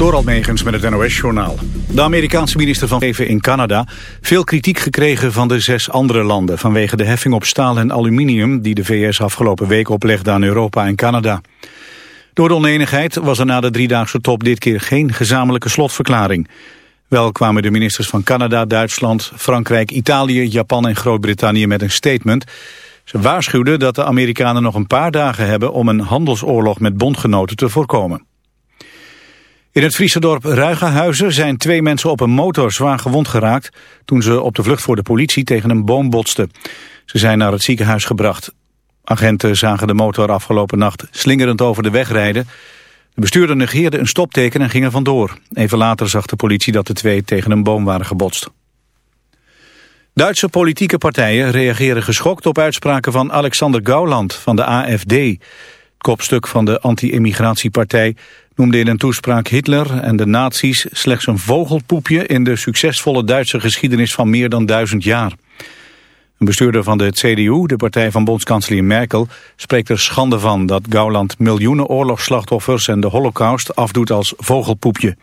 Door Almegens met het NOS-journaal. De Amerikaanse minister van Even in Canada... veel kritiek gekregen van de zes andere landen... vanwege de heffing op staal en aluminium... die de VS afgelopen week oplegde aan Europa en Canada. Door de oneenigheid was er na de driedaagse top... dit keer geen gezamenlijke slotverklaring. Wel kwamen de ministers van Canada, Duitsland, Frankrijk, Italië... Japan en Groot-Brittannië met een statement... Ze waarschuwden dat de Amerikanen nog een paar dagen hebben om een handelsoorlog met bondgenoten te voorkomen. In het Friese dorp Ruigenhuizen zijn twee mensen op een motor zwaar gewond geraakt... toen ze op de vlucht voor de politie tegen een boom botsten. Ze zijn naar het ziekenhuis gebracht. Agenten zagen de motor afgelopen nacht slingerend over de weg rijden. De bestuurder negeerde een stopteken en ging er vandoor. Even later zag de politie dat de twee tegen een boom waren gebotst. Duitse politieke partijen reageren geschokt op uitspraken van Alexander Gauland van de AFD. Het kopstuk van de anti-immigratiepartij noemde in een toespraak Hitler en de nazi's slechts een vogelpoepje in de succesvolle Duitse geschiedenis van meer dan duizend jaar. Een bestuurder van de CDU, de partij van bondskanselier Merkel, spreekt er schande van dat Gauland miljoenen oorlogsslachtoffers en de holocaust afdoet als vogelpoepje.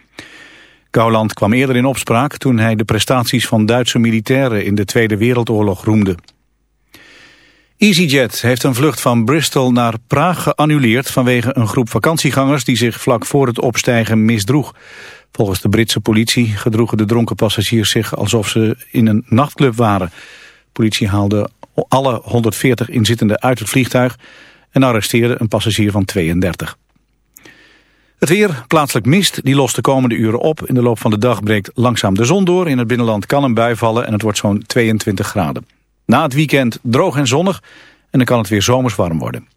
Gauland kwam eerder in opspraak toen hij de prestaties van Duitse militairen in de Tweede Wereldoorlog roemde. EasyJet heeft een vlucht van Bristol naar Praag geannuleerd vanwege een groep vakantiegangers die zich vlak voor het opstijgen misdroeg. Volgens de Britse politie gedroegen de dronken passagiers zich alsof ze in een nachtclub waren. De politie haalde alle 140 inzittenden uit het vliegtuig en arresteerde een passagier van 32. Het weer, plaatselijk mist, die lost de komende uren op. In de loop van de dag breekt langzaam de zon door. In het binnenland kan een bui vallen en het wordt zo'n 22 graden. Na het weekend droog en zonnig en dan kan het weer zomers warm worden.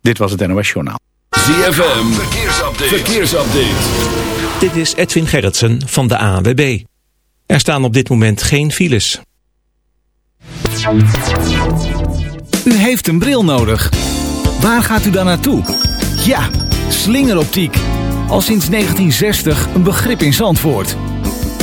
Dit was het NOS Journaal. ZFM, verkeersupdate. verkeersupdate. Dit is Edwin Gerritsen van de ANWB. Er staan op dit moment geen files. U heeft een bril nodig. Waar gaat u dan naartoe? Ja, slingeroptiek. Al sinds 1960 een begrip in Zandvoort.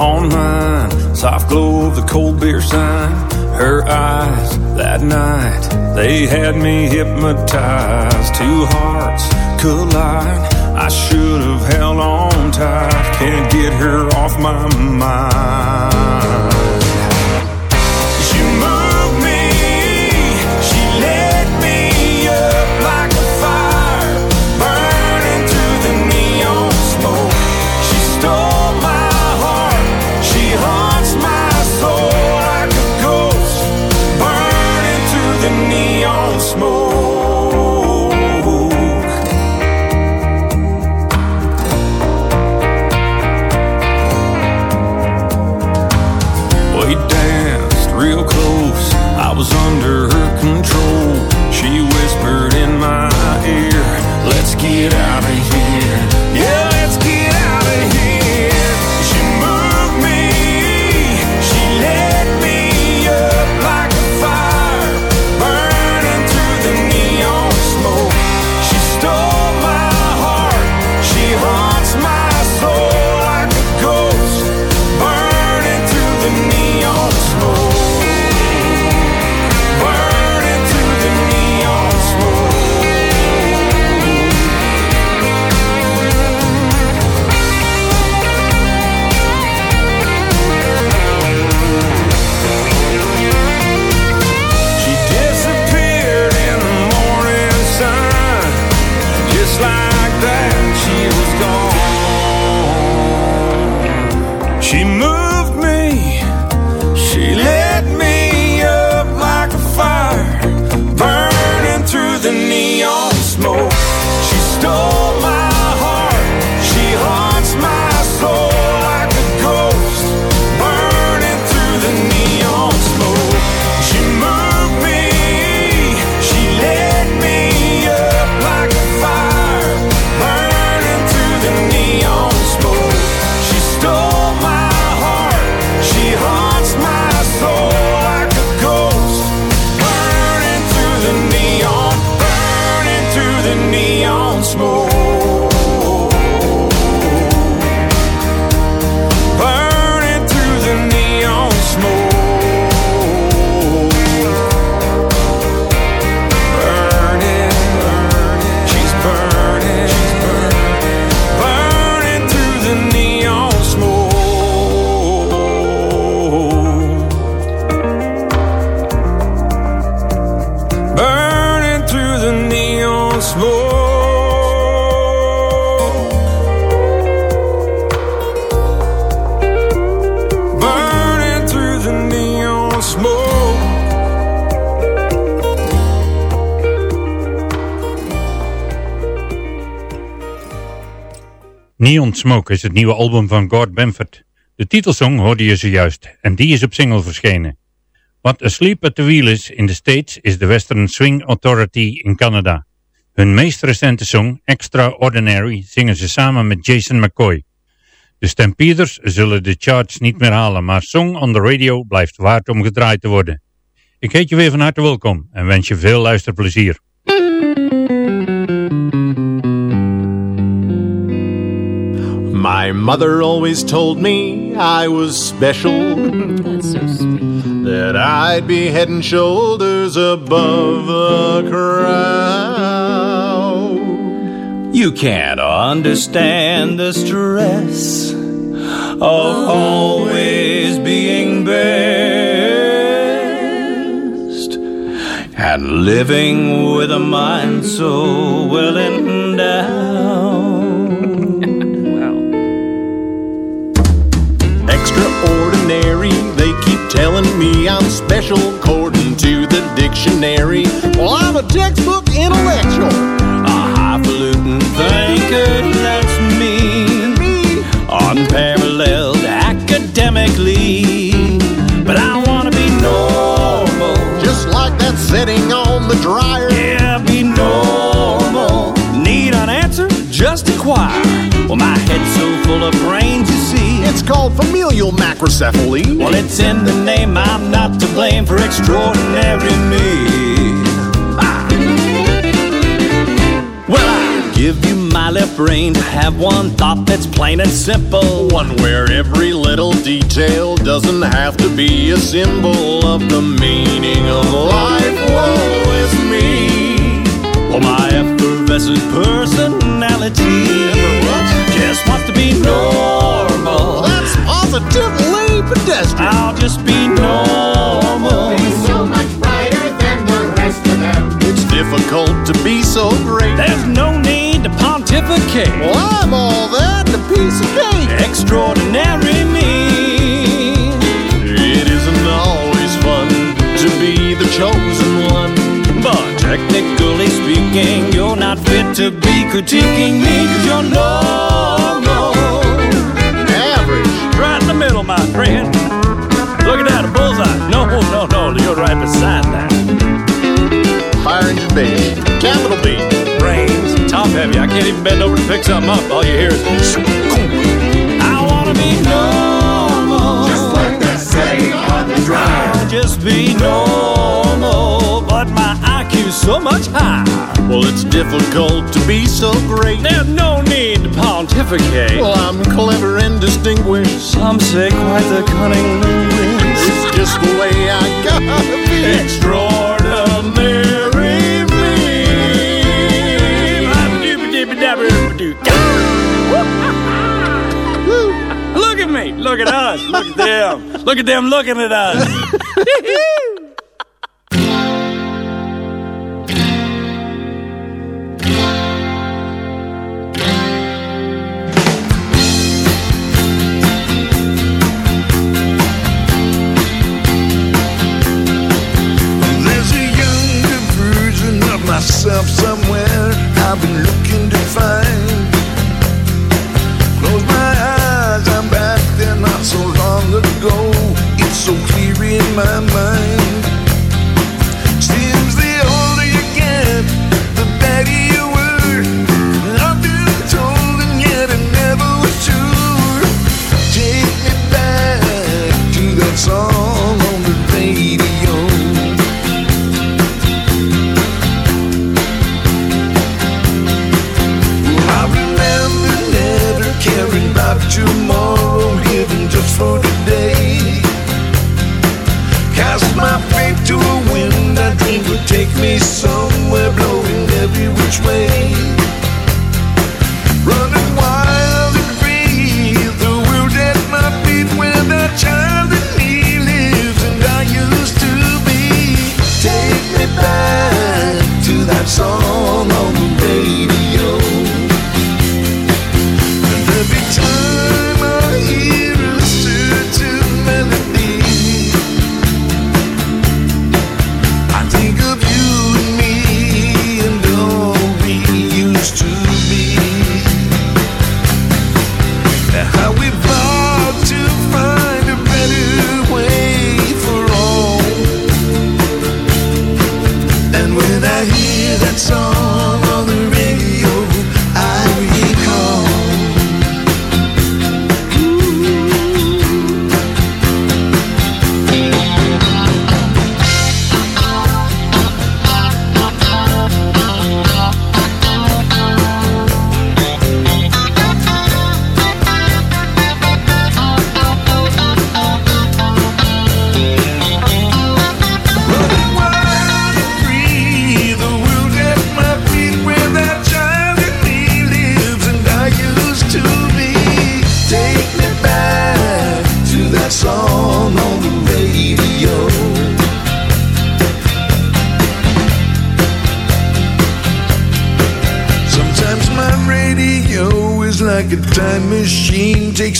On mine, soft glow of the cold beer sign. Her eyes that night, they had me hypnotized. Two hearts collide. I should have held on tight. Can't get her off my mind. Smoke is het nieuwe album van Gord Benford. De titelsong hoorde je zojuist en die is op single verschenen. What Asleep at the Wheel is in the States is de Western Swing Authority in Canada. Hun meest recente song, Extraordinary, zingen ze samen met Jason McCoy. De Stampeders zullen de charts niet meer halen, maar Song on the Radio blijft waard om gedraaid te worden. Ik heet je weer van harte welkom en wens je veel luisterplezier. My mother always told me I was special. That's so sweet. That I'd be head and shoulders above the crowd. You can't understand the stress of always being best and living with a mind so well endowed. Telling me I'm special according to the dictionary. Well, I'm a textbook intellectual, a highfalutin thinker. That's me, me, unparalleled academically. But I wanna be normal, just like that setting on the dryer. Yeah, be normal. Need an answer? Just inquire. Well, my head's so full of brains. It's called familial macrocephaly. Well, it's in the name. I'm not to blame for extraordinary me. Ah. Well, I give you my left brain to have one thought that's plain and simple. One where every little detail doesn't have to be a symbol of the meaning of life. Woe is me. Well, my effervescent personality pontificate. Well, I'm all that and a piece of cake. Extraordinary me. It isn't always fun to be the chosen one. But technically speaking, you're not fit to be critiquing me cause you're normal. Average. Right in the middle, my friend. Look at that, a bullseye. No, no, no, you're right beside that. Fire engine base. Capital B. Brains, top heavy. I can't even bend over to pick something up. All you hear is. I wanna be normal. Just like that setting on the dryer. Just be normal. But my IQ's so much higher. Well, it's difficult to be so great. There's no need to pontificate. Well, I'm clever and distinguished. Some say quite the cunning linguist. It's just the way I gotta be. Extraordinary Look at. Look at us. Look at them. Look at them looking at us.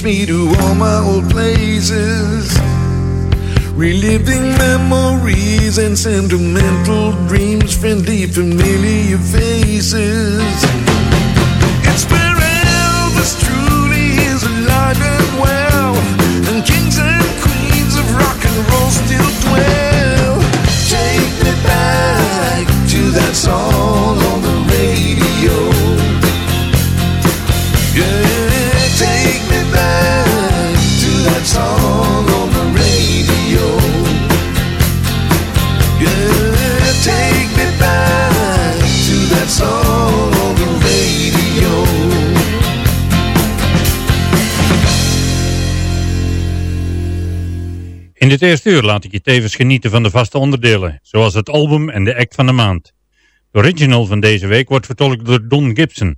me to all my old places. Reliving memories and sentimental dreams, friendly, familiar faces. Dit eerste uur laat ik je tevens genieten van de vaste onderdelen, zoals het album en de act van de maand. De original van deze week wordt vertolkt door Don Gibson.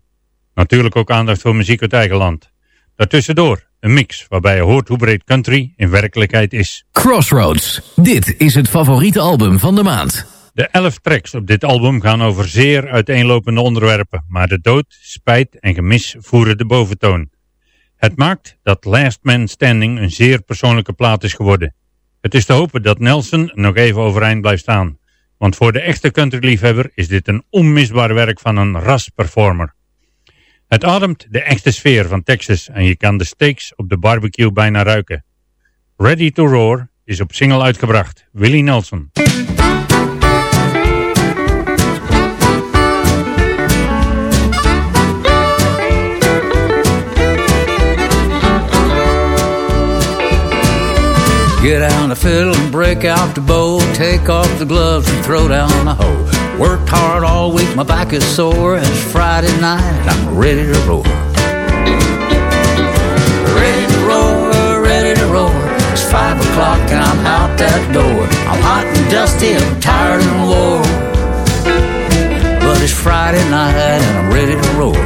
Natuurlijk ook aandacht voor muziek uit eigen land. Daartussendoor een mix waarbij je hoort hoe breed country in werkelijkheid is. Crossroads. Dit is het favoriete album van de maand. De elf tracks op dit album gaan over zeer uiteenlopende onderwerpen, maar de dood, spijt en gemis voeren de boventoon. Het maakt dat Last Man Standing een zeer persoonlijke plaat is geworden. Het is te hopen dat Nelson nog even overeind blijft staan, want voor de echte countryliefhebber is dit een onmisbaar werk van een ras-performer. Het ademt de echte sfeer van Texas en je kan de steaks op de barbecue bijna ruiken. Ready to Roar is op single uitgebracht. Willie Nelson. Get out the fiddle and break out the bow. Take off the gloves and throw down the hoe. Worked hard all week, my back is sore. It's Friday night, I'm ready to roar. Ready to roar, ready to roar. It's five o'clock and I'm out that door. I'm hot and dusty, I'm tired and wore. But it's Friday night and I'm ready to roar.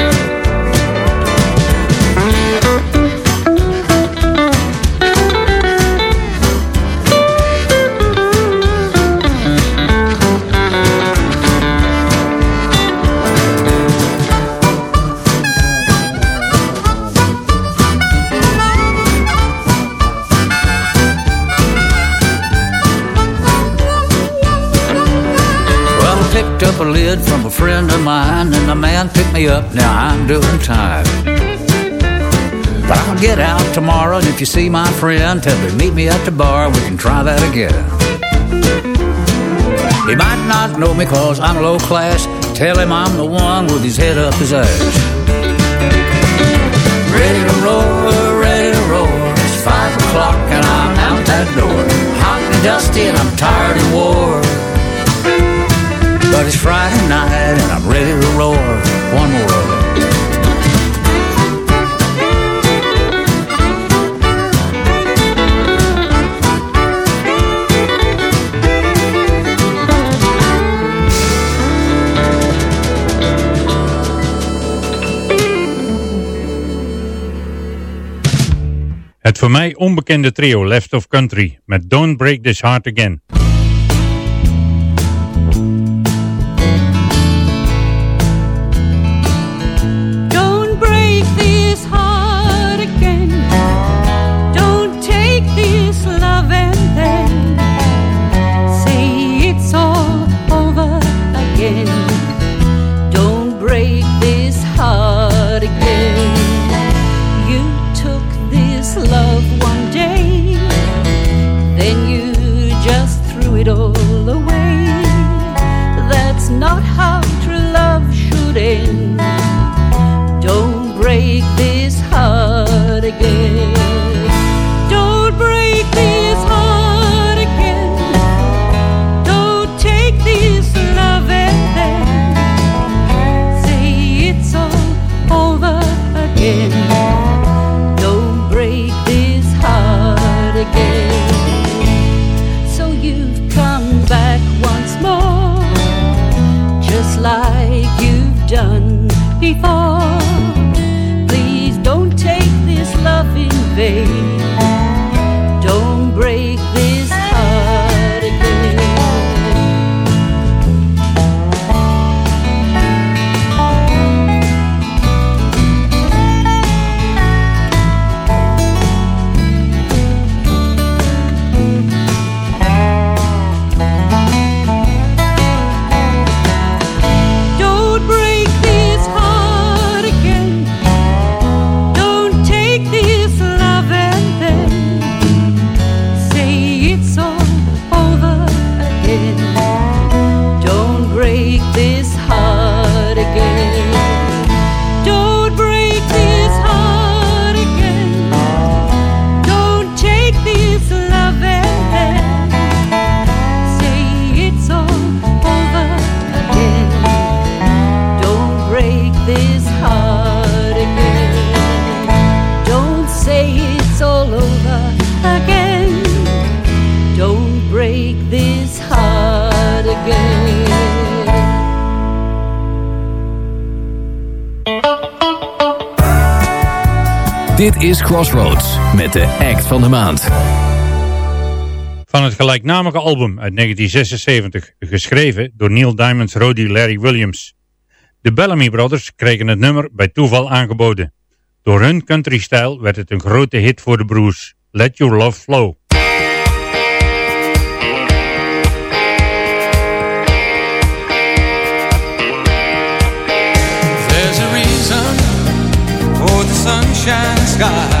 Up a lid from a friend of mine, and the man picked me up. Now I'm doing time. But I'll get out tomorrow, and if you see my friend, tell him meet me at the bar. We can try that again. He might not know me cause I'm low class. Tell him I'm the one with his head up his ass. Ready to roar, ready to roar. It's five o'clock and I'm out that door. Hot and dusty and I'm tired and wore. But it's Friday night and I'm ready to roar. One more of it. Het voor mij onbekende trio Left of Country met Don't Break This Heart Again. Before. Please don't take this love in vain. Crossroads met de act van de maand. Van het gelijknamige album uit 1976, geschreven door Neil Diamond's Roddy Larry Williams. De Bellamy Brothers kregen het nummer bij toeval aangeboden. Door hun countrystijl werd het een grote hit voor de broers. Let Your Love Flow. There's a reason for the sunshine sky,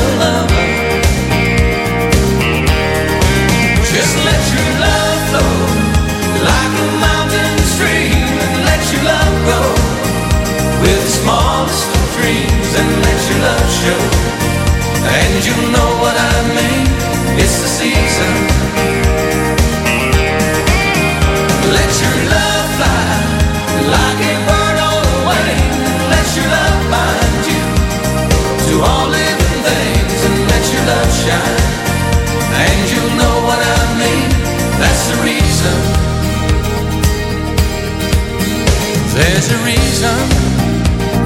smallest of dreams, and let your love show. And you know what I mean. It's the season. Let your love fly like a bird on the wing. Let your love bind you to all living things and let your love shine. And you'll know what I mean. That's the reason. There's a reason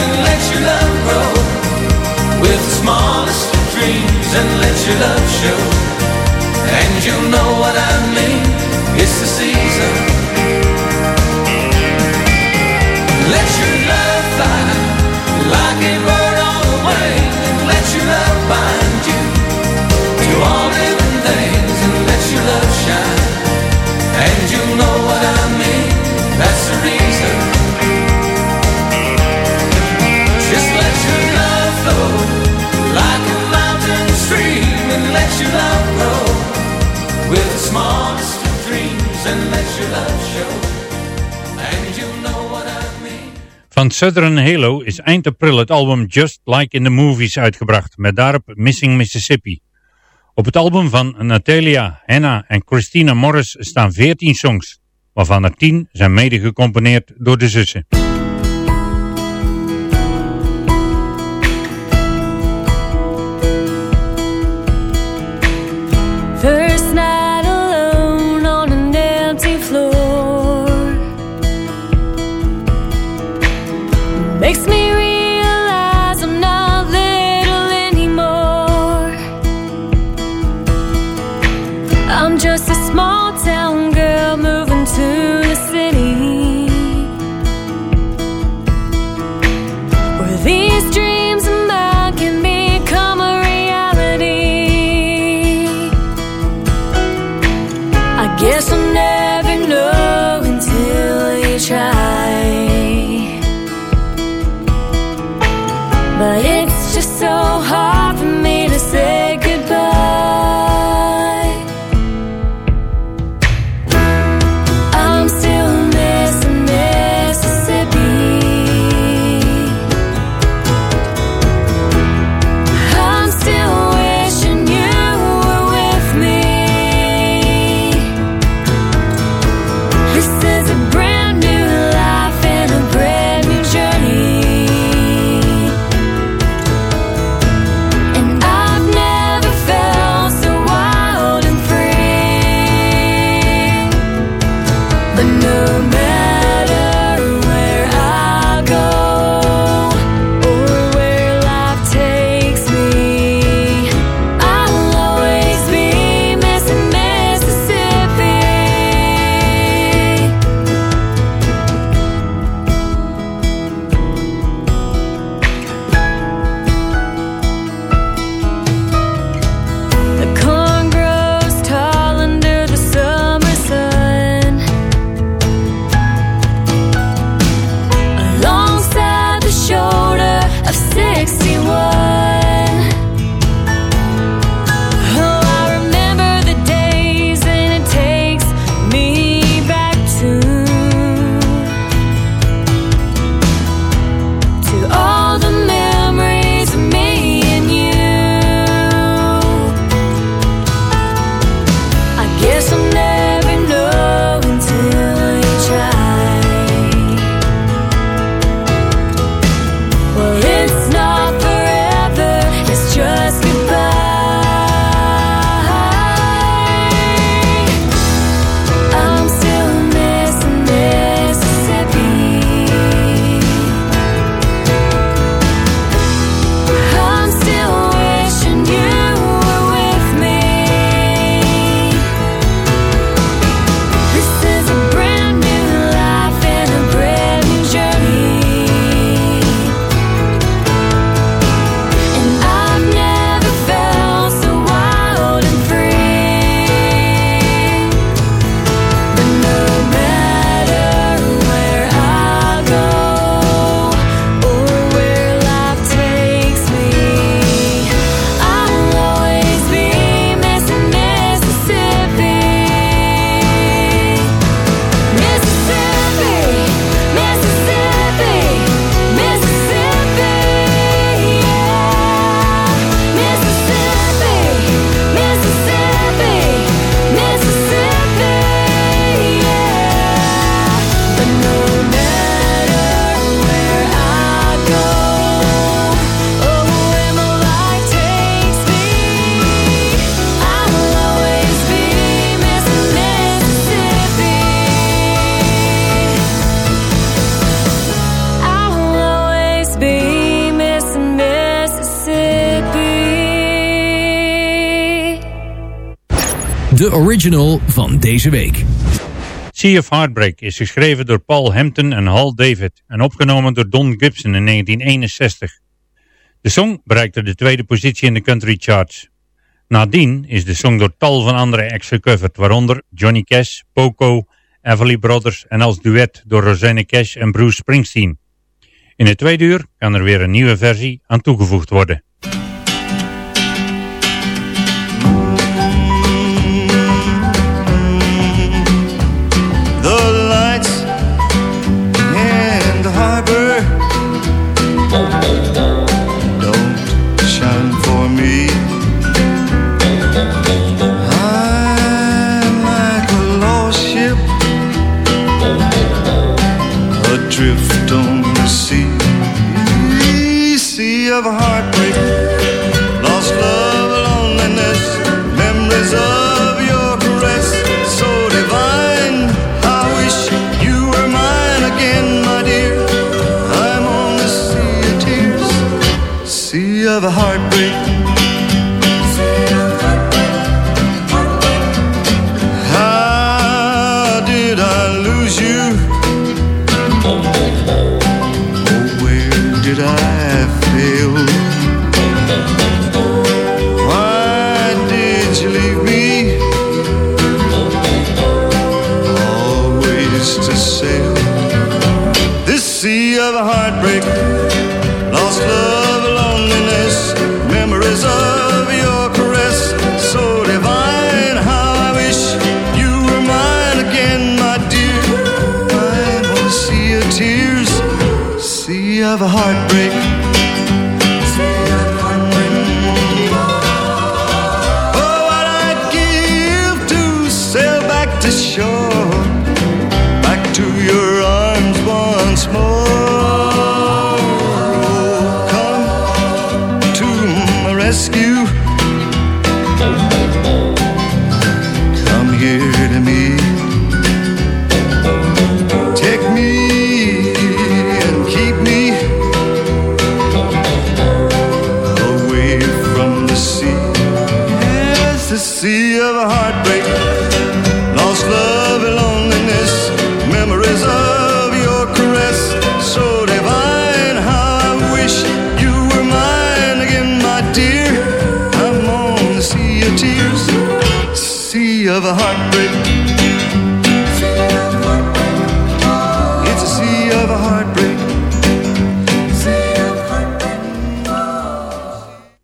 And let your love grow with the smallest of dreams, and let your love show. And you'll know what I Van Southern Halo is eind april het album Just Like in the Movies uitgebracht, met daarop Missing Mississippi. Op het album van Natalia, Hannah en Christina Morris staan 14 songs, waarvan er 10 zijn mede gecomponeerd door de zussen. original van deze week. Sea of Heartbreak is geschreven door Paul Hampton en Hal David en opgenomen door Don Gibson in 1961. De song bereikte de tweede positie in de country charts. Nadien is de song door tal van andere acts gecoverd, waaronder Johnny Cash, Poco, Everly Brothers en als duet door Rosanne Cash en Bruce Springsteen. In het tweede uur kan er weer een nieuwe versie aan toegevoegd worden.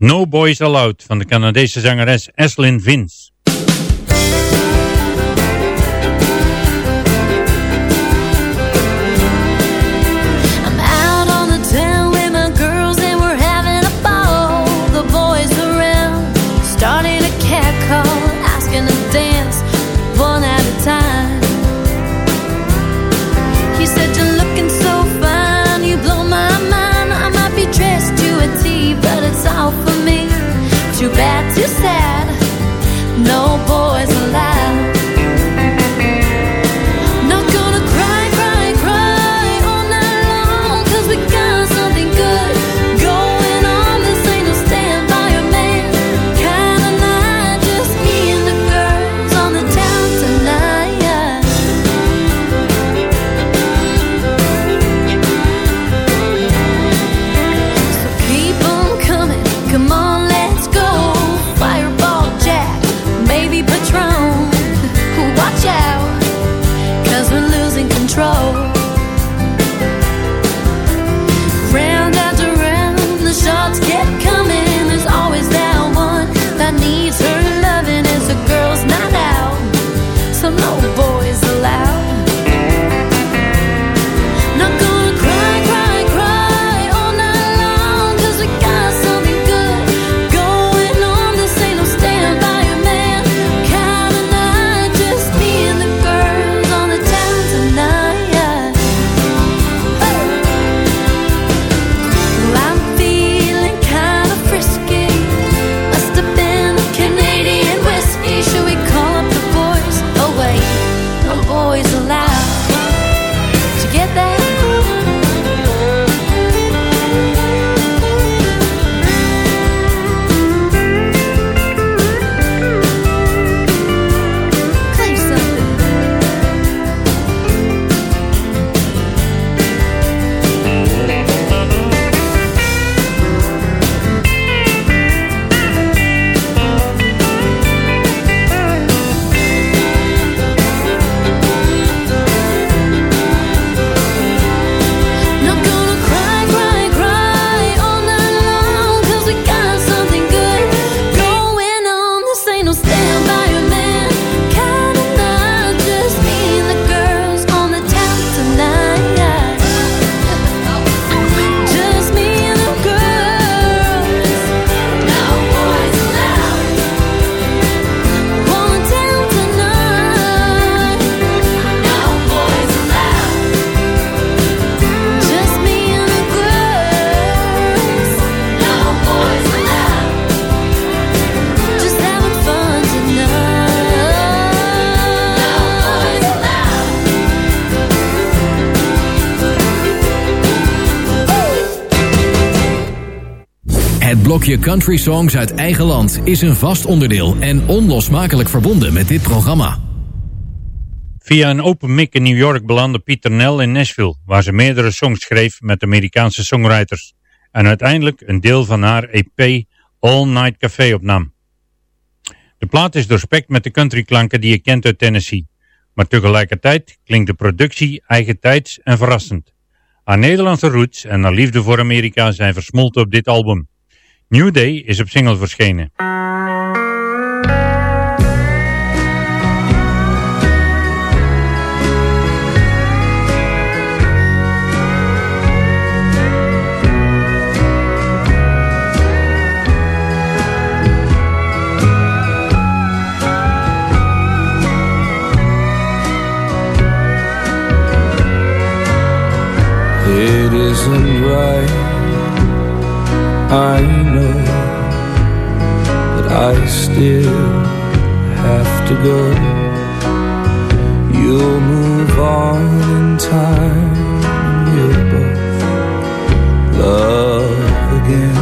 No Boys Allowed van de Canadese zangeres Eslyn Vince. Blokje country songs uit eigen land is een vast onderdeel en onlosmakelijk verbonden met dit programma. Via een open mic in New York belandde Pieter Nell in Nashville, waar ze meerdere songs schreef met Amerikaanse songwriters en uiteindelijk een deel van haar EP All Night Café opnam. De plaat is doorspekt met de countryklanken die je kent uit Tennessee, maar tegelijkertijd klinkt de productie eigentijds en verrassend. Haar Nederlandse roots en haar liefde voor Amerika zijn versmolten op dit album. New Day is op single verschenen. It isn't right. I I still have to go. You'll move on in time. We'll both love again.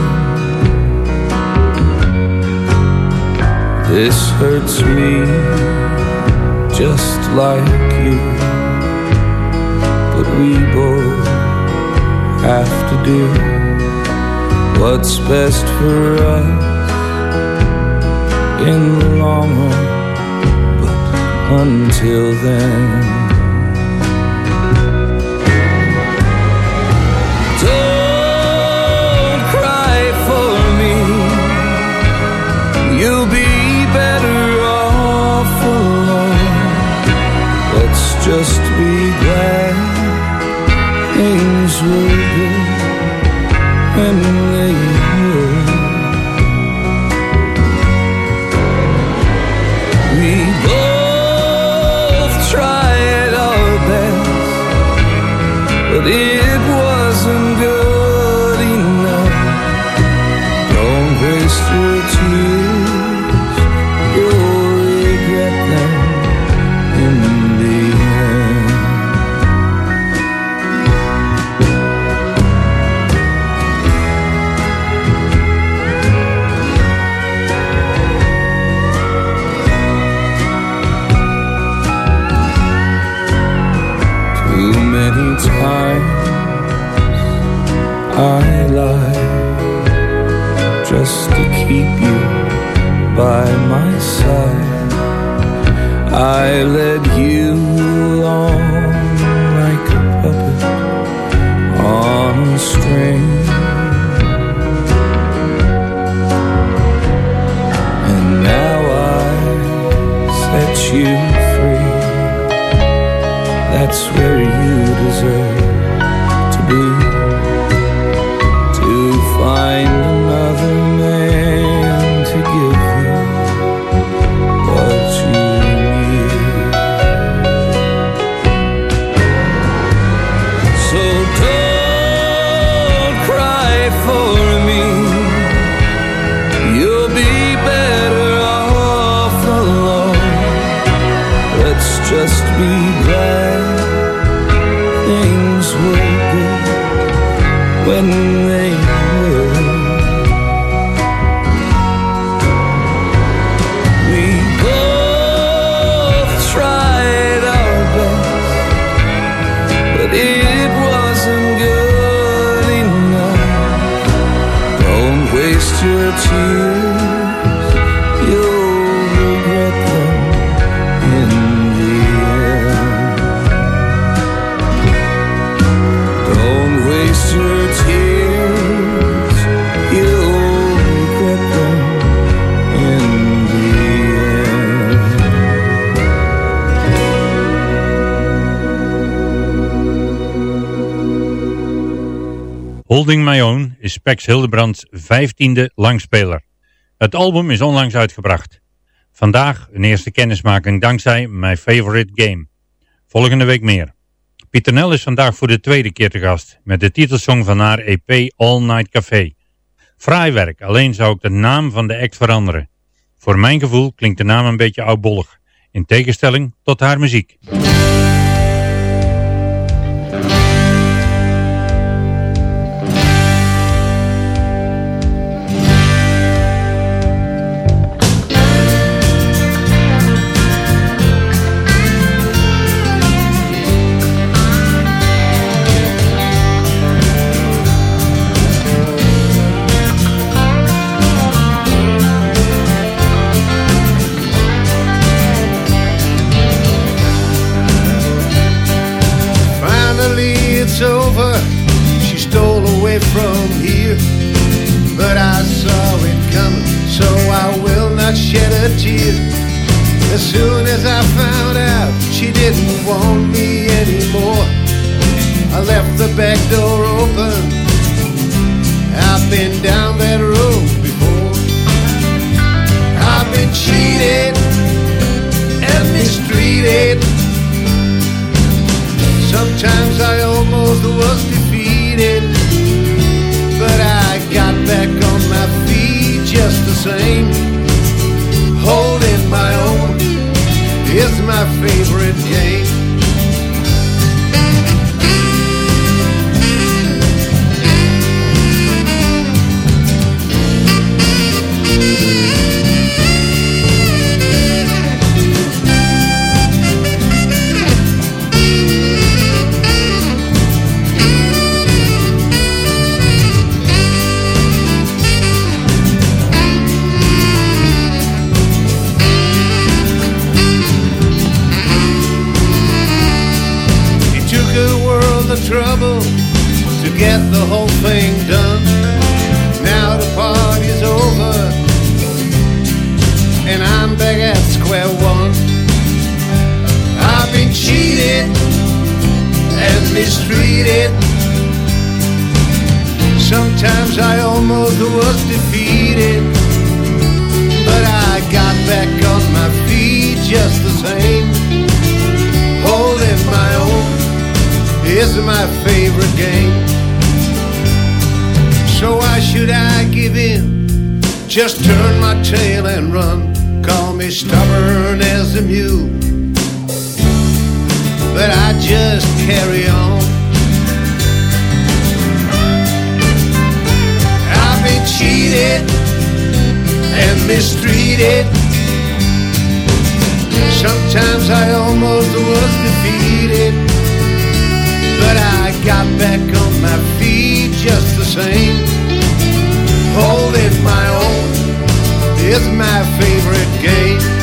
This hurts me just like you, but we both have to do what's best for us in the long run. But until then, don't cry for me. You'll be better off alone. Let's just be glad things were good when they to Holding My Own is Spex Hildebrands vijftiende langspeler. Het album is onlangs uitgebracht. Vandaag een eerste kennismaking dankzij My Favorite Game. Volgende week meer. Pieter Nel is vandaag voor de tweede keer te gast met de titelsong van haar EP All Night Café. Fraai werk, alleen zou ik de naam van de act veranderen. Voor mijn gevoel klinkt de naam een beetje oudbollig, in tegenstelling tot haar muziek. Been down that road before. I've been cheated and mistreated. Sometimes I almost was defeated, but I got back on my feet just the same. Holding my own is my favorite game. Mistreated. Sometimes I almost was defeated, but I got back on my feet just the same. Holding my own is my favorite game. So why should I give in? Just turn my tail and run. Call me stubborn as a mule. But I just carry on. I've been cheated and mistreated. Sometimes I almost was defeated, but I got back on my feet just the same. Holding my own is my favorite game.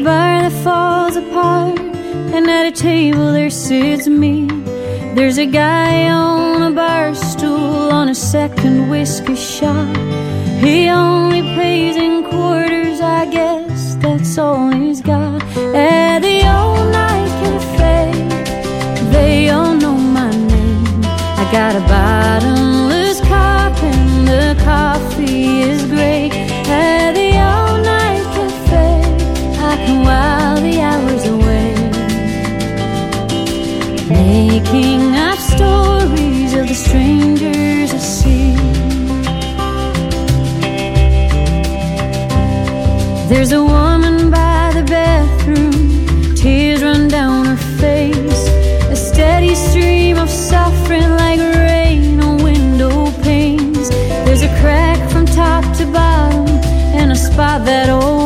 A bar that falls apart, and at a table there sits me. There's a guy on a bar stool on a second whiskey shot. He only pays in quarters, I guess that's all he's got. At the all night cafe, they all know my name. I got a bottomless There's a woman by the bathroom, tears run down her face. A steady stream of suffering like rain on window panes. There's a crack from top to bottom, and a spot that always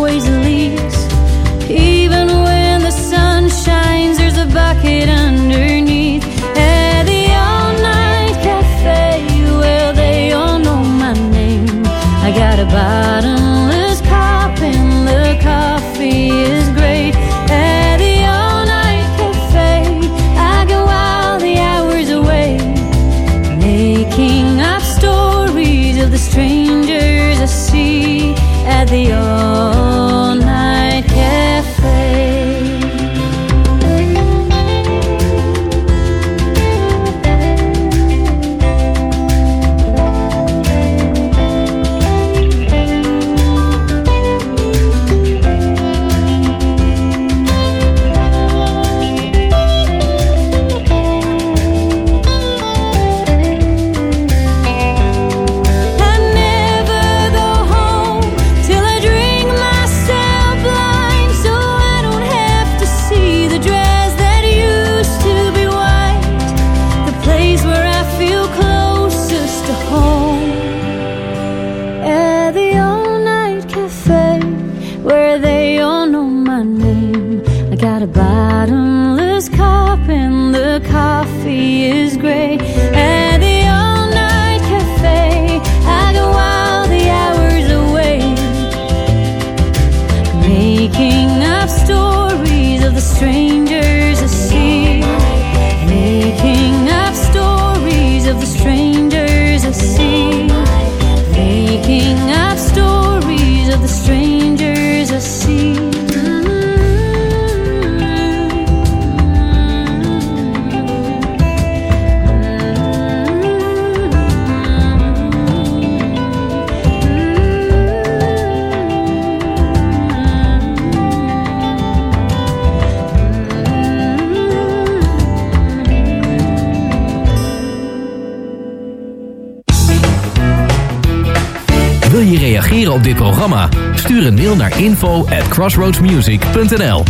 programma? Stuur een mail naar info at crossroadsmusic.nl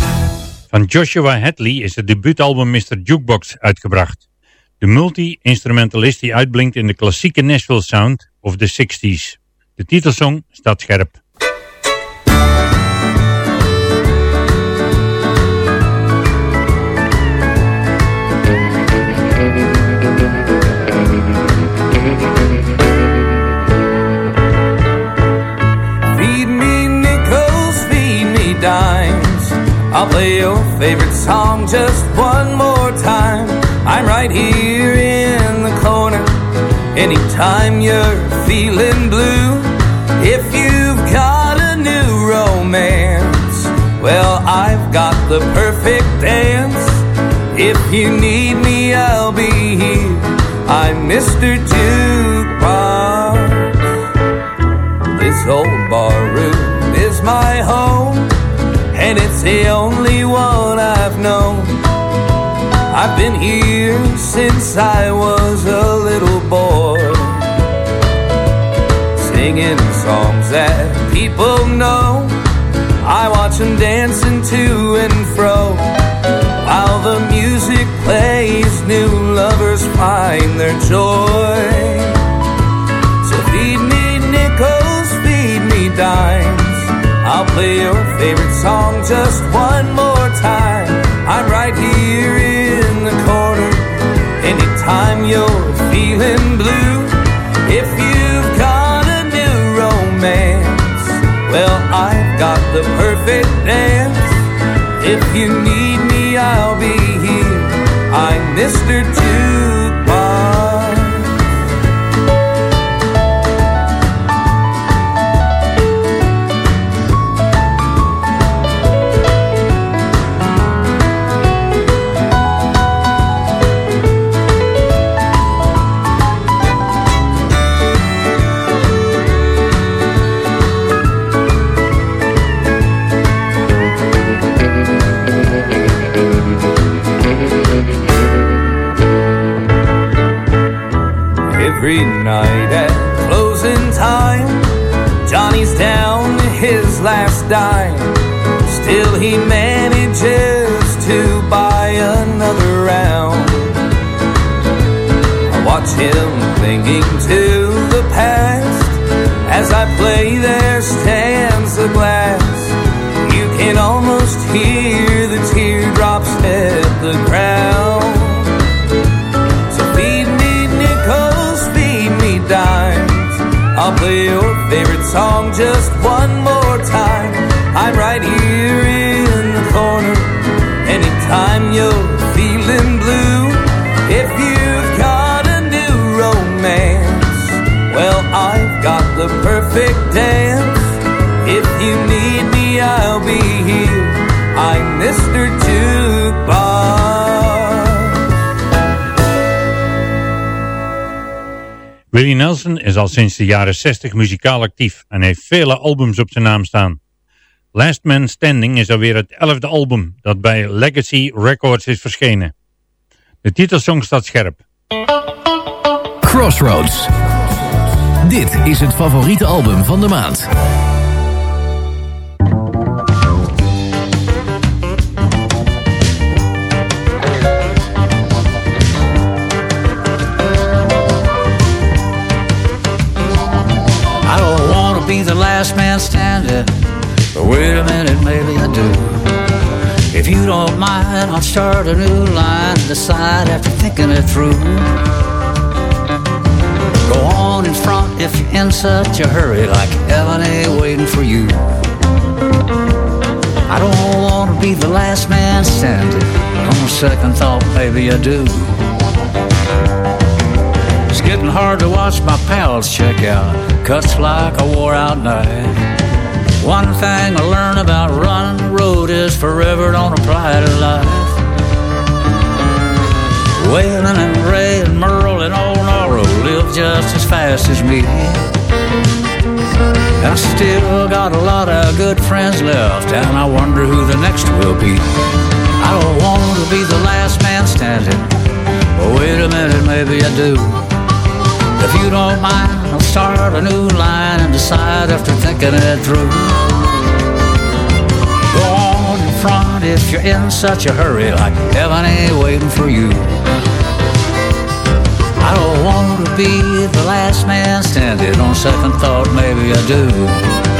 Van Joshua Hadley is het debuutalbum Mr. Jukebox uitgebracht. De multi-instrumentalist die uitblinkt in de klassieke Nashville sound of de 60s. De titelsong staat scherp. I'll play your favorite song just one more time. I'm right here in the corner. Anytime you're feeling blue, if you've got a new romance, well, I've got the perfect dance. If you need me, I'll be here. I'm Mr. Jukebox. This old bar room is my home, and it's the only one I've known. I've been here since I was a little boy, singing songs that people know. I watch them dancing to and fro. While the music plays, new lovers find their joy. I'll play your favorite song just one more time. I'm right here in the corner. Anytime you're feeling blue, if you've got a new romance, well, I've got the perfect dance. If you need me, I'll be here. I'm Mr. Jukebox. Dime. Still, he manages to buy another round. I watch him clinging to the past. As I play, there stands the glass. You can almost hear the teardrops hit the ground. So feed me nickels, feed me dimes. I'll play your favorite song just perfect dance. If you need me, I'll be here. I'm Mr. Jukebox. Willie Nelson is al sinds de jaren 60 muzikaal actief en heeft vele albums op zijn naam staan. Last Man Standing is alweer het elfde album dat bij Legacy Records is verschenen. De titelsong staat scherp. Crossroads. Dit is het favoriete album van de maand. I don't want to be the last man standing, but wait a minute, maybe I do. If you don't mind, I'll start a new line decide after thinking it through. Go on in front if you're in such a hurry, like heaven ain't waiting for you. I don't want to be the last man standing, on second thought, maybe I do. It's getting hard to watch my pals check out. Cuts like a wore out night. One thing I learned about running the road is forever don't apply to life. Waylon and Ray just as fast as me. I still got a lot of good friends left, and I wonder who the next will be. I don't want to be the last man standing. But wait a minute, maybe I do. If you don't mind, I'll start a new line and decide after thinking it through. Go on in front if you're in such a hurry, like heaven ain't waiting for you. I don't want to be the last man standing. On second thought, maybe I do.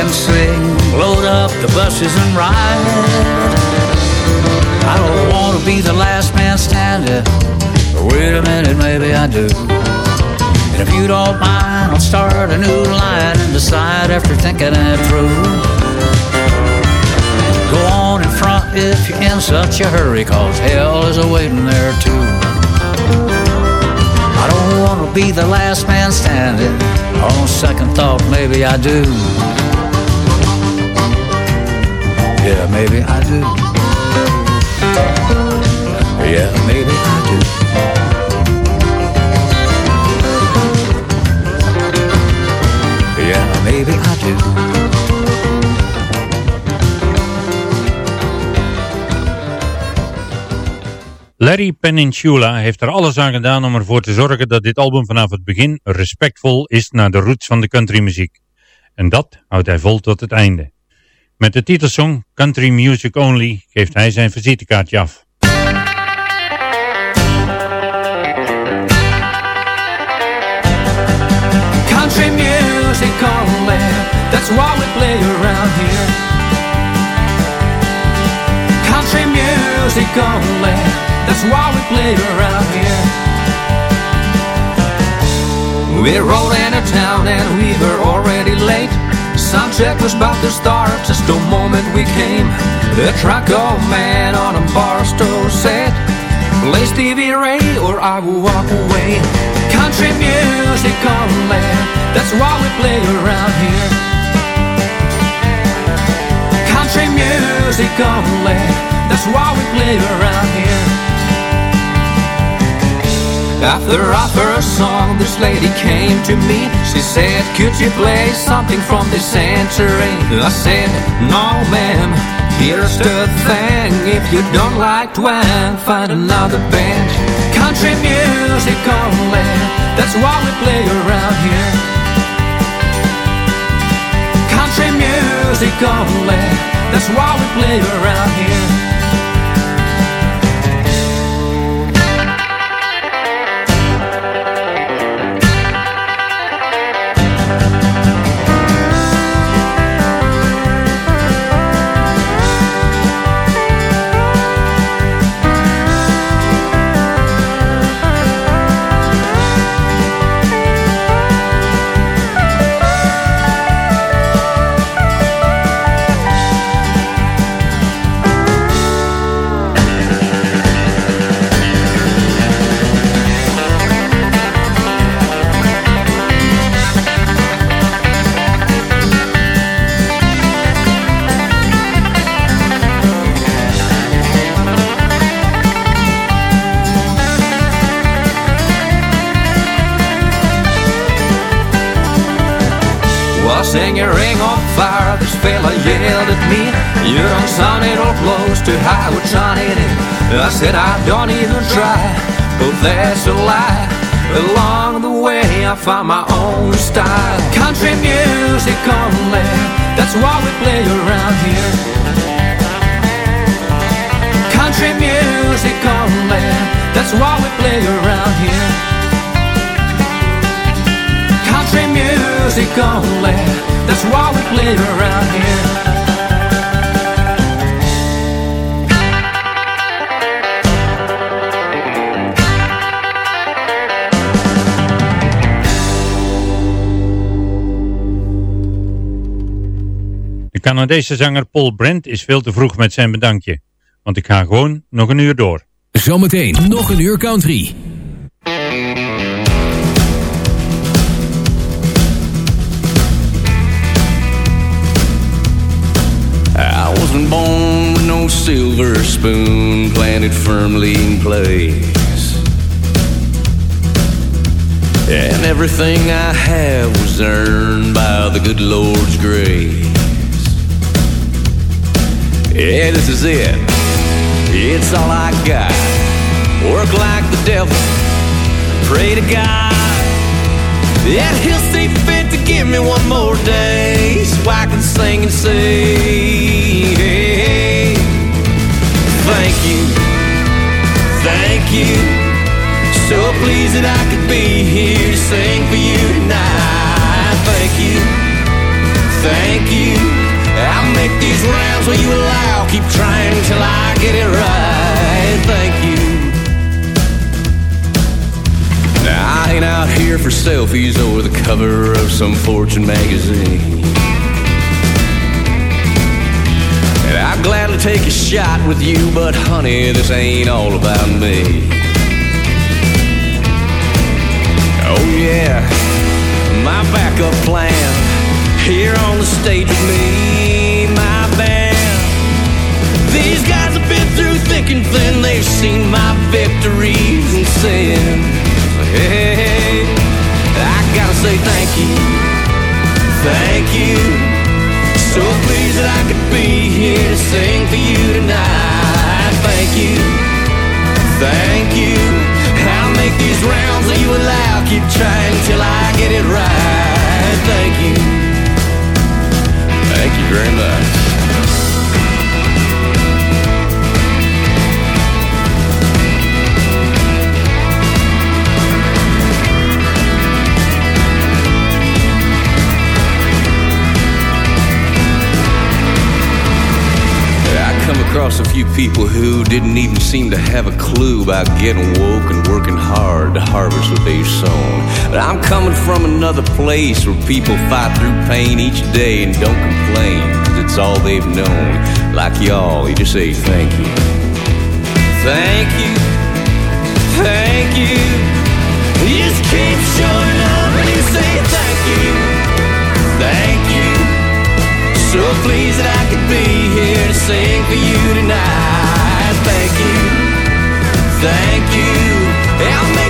And sing, load up the buses and ride. I don't want to be the last man standing. But wait a minute, maybe I do. And if you don't mind, I'll start a new line and decide after thinking it through. Go on in front if you're in such a hurry, cause hell is awaiting there too I don't want to be the last man standing. On second thought, maybe I do. Yeah, maybe I do. Yeah, maybe I do. Yeah, maybe I do. Larry Peninsula heeft er alles aan gedaan om ervoor te zorgen dat dit album vanaf het begin respectvol is naar de roots van de countrymuziek. En dat houdt hij vol tot het einde. Met de titelsong Country Music Only geeft hij zijn visitekaartje af. Country music only, that's why we play around here. Country music only. That's why we play around here. We rode into town and we were already late. Sound check was about to start just the moment we came. The truck old man on a bar stool said, Play Stevie Ray or I will walk away. Country music on land, that's why we play around here. Country music on land, that's why we play around here. After our first song, this lady came to me. She said, Could you play something from this century? I said, No, ma'am. Here's the thing if you don't like twang, find another band. Country music only, that's why we play around here. Country music only, that's why we play around here. To how we're trying it. I said I don't even try, but that's a lie. Along the way, I found my own style. Country music only, that's why we play around here. Country music only, that's why we play around here. Music only, that's why we play around here. De Canadese zanger Paul Brent is veel te vroeg met zijn bedankje. Want ik ga gewoon nog een uur door. Zometeen nog een uur country. Wasn't born with no silver spoon planted firmly in place. And everything I have was earned by the good Lord's grace. Yeah, this is it. It's all I got. Work like the devil. Pray to God. That he'll see fit to give me one more day so I can sing and say, thank you, thank you. So pleased that I could be here to sing for you tonight. Thank you, thank you. I'll make these rounds where you allow. Keep trying till I get it right. Here for selfies or the cover of some Fortune magazine. And I'd gladly take a shot with you, but honey, this ain't all about me. Oh yeah, my backup plan here on the stage with me, my band. These guys have been through thick and thin, they've seen my victories and sins. Hey, gotta say thank you, thank you. So pleased that I could be here to sing for you tonight. Thank you, thank you. I'll make these rounds that you allow. Keep trying till I get it right. Thank you, thank you very much. Across a few people who didn't even seem to have a clue about getting woke and working hard to harvest what they've sown. But I'm coming from another place where people fight through pain each day and don't complain, cause it's all they've known. Like y'all, you just say thank you. Thank you. Thank you. You just keep showing up and you say thank you. Thank you. So pleased that I could be here to sing for you tonight. Thank you, thank you.